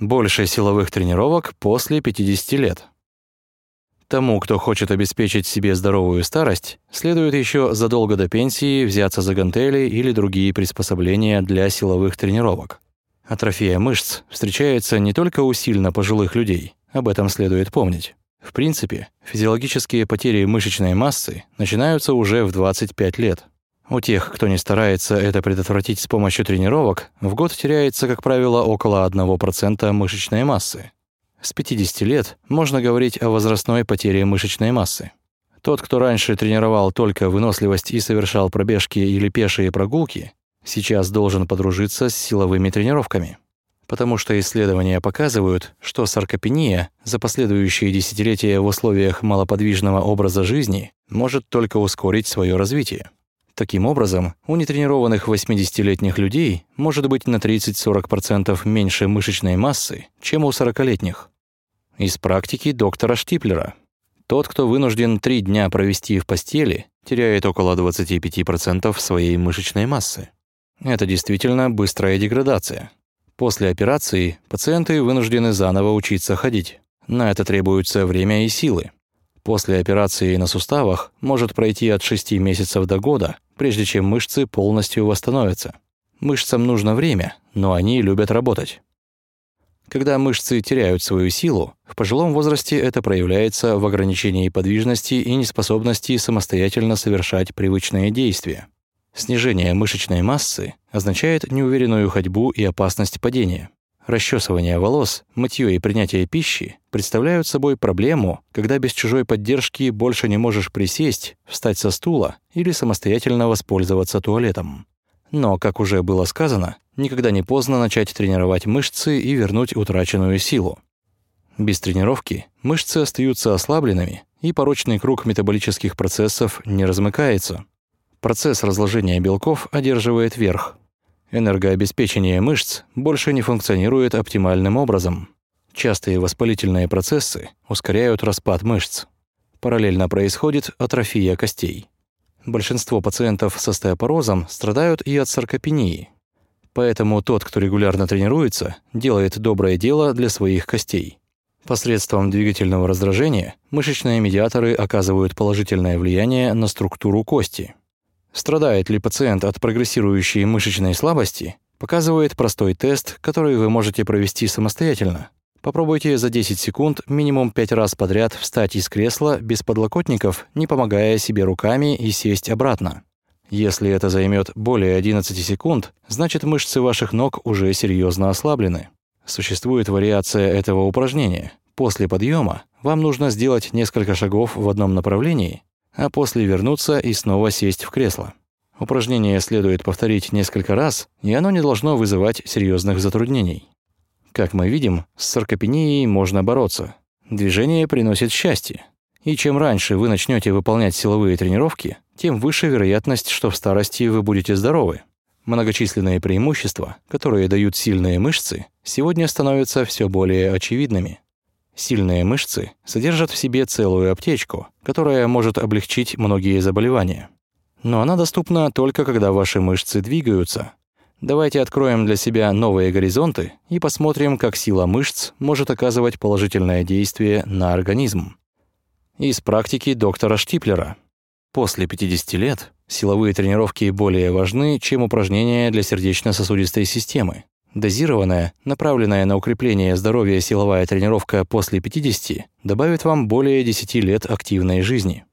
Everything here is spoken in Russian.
Больше силовых тренировок после 50 лет. Тому, кто хочет обеспечить себе здоровую старость, следует еще задолго до пенсии взяться за гантели или другие приспособления для силовых тренировок. Атрофия мышц встречается не только у сильно пожилых людей, об этом следует помнить. В принципе, физиологические потери мышечной массы начинаются уже в 25 лет. У тех, кто не старается это предотвратить с помощью тренировок, в год теряется, как правило, около 1% мышечной массы. С 50 лет можно говорить о возрастной потере мышечной массы. Тот, кто раньше тренировал только выносливость и совершал пробежки или пешие прогулки, сейчас должен подружиться с силовыми тренировками. Потому что исследования показывают, что саркопения за последующие десятилетия в условиях малоподвижного образа жизни может только ускорить свое развитие. Таким образом, у нетренированных 80-летних людей может быть на 30-40% меньше мышечной массы, чем у 40-летних. Из практики доктора Штиплера. Тот, кто вынужден три дня провести в постели, теряет около 25% своей мышечной массы. Это действительно быстрая деградация. После операции пациенты вынуждены заново учиться ходить. На это требуется время и силы. После операции на суставах может пройти от 6 месяцев до года, прежде чем мышцы полностью восстановятся. Мышцам нужно время, но они любят работать. Когда мышцы теряют свою силу, в пожилом возрасте это проявляется в ограничении подвижности и неспособности самостоятельно совершать привычные действия. Снижение мышечной массы означает неуверенную ходьбу и опасность падения. Расчесывание волос, мытье и принятие пищи представляют собой проблему, когда без чужой поддержки больше не можешь присесть, встать со стула или самостоятельно воспользоваться туалетом. Но, как уже было сказано, никогда не поздно начать тренировать мышцы и вернуть утраченную силу. Без тренировки мышцы остаются ослабленными, и порочный круг метаболических процессов не размыкается. Процесс разложения белков одерживает верх. Энергообеспечение мышц больше не функционирует оптимальным образом. Частые воспалительные процессы ускоряют распад мышц. Параллельно происходит атрофия костей. Большинство пациентов с остеопорозом страдают и от саркопении. Поэтому тот, кто регулярно тренируется, делает доброе дело для своих костей. Посредством двигательного раздражения мышечные медиаторы оказывают положительное влияние на структуру кости. Страдает ли пациент от прогрессирующей мышечной слабости, показывает простой тест, который вы можете провести самостоятельно. Попробуйте за 10 секунд минимум 5 раз подряд встать из кресла без подлокотников, не помогая себе руками и сесть обратно. Если это займет более 11 секунд, значит мышцы ваших ног уже серьезно ослаблены. Существует вариация этого упражнения. После подъема вам нужно сделать несколько шагов в одном направлении, а после вернуться и снова сесть в кресло. Упражнение следует повторить несколько раз, и оно не должно вызывать серьезных затруднений. Как мы видим, с саркопенией можно бороться. Движение приносит счастье. И чем раньше вы начнете выполнять силовые тренировки, тем выше вероятность, что в старости вы будете здоровы. Многочисленные преимущества, которые дают сильные мышцы, сегодня становятся все более очевидными. Сильные мышцы содержат в себе целую аптечку, которая может облегчить многие заболевания. Но она доступна только когда ваши мышцы двигаются. Давайте откроем для себя новые горизонты и посмотрим, как сила мышц может оказывать положительное действие на организм. Из практики доктора Штиплера. После 50 лет силовые тренировки более важны, чем упражнения для сердечно-сосудистой системы. Дозированная, направленная на укрепление здоровья силовая тренировка после 50 добавит вам более 10 лет активной жизни.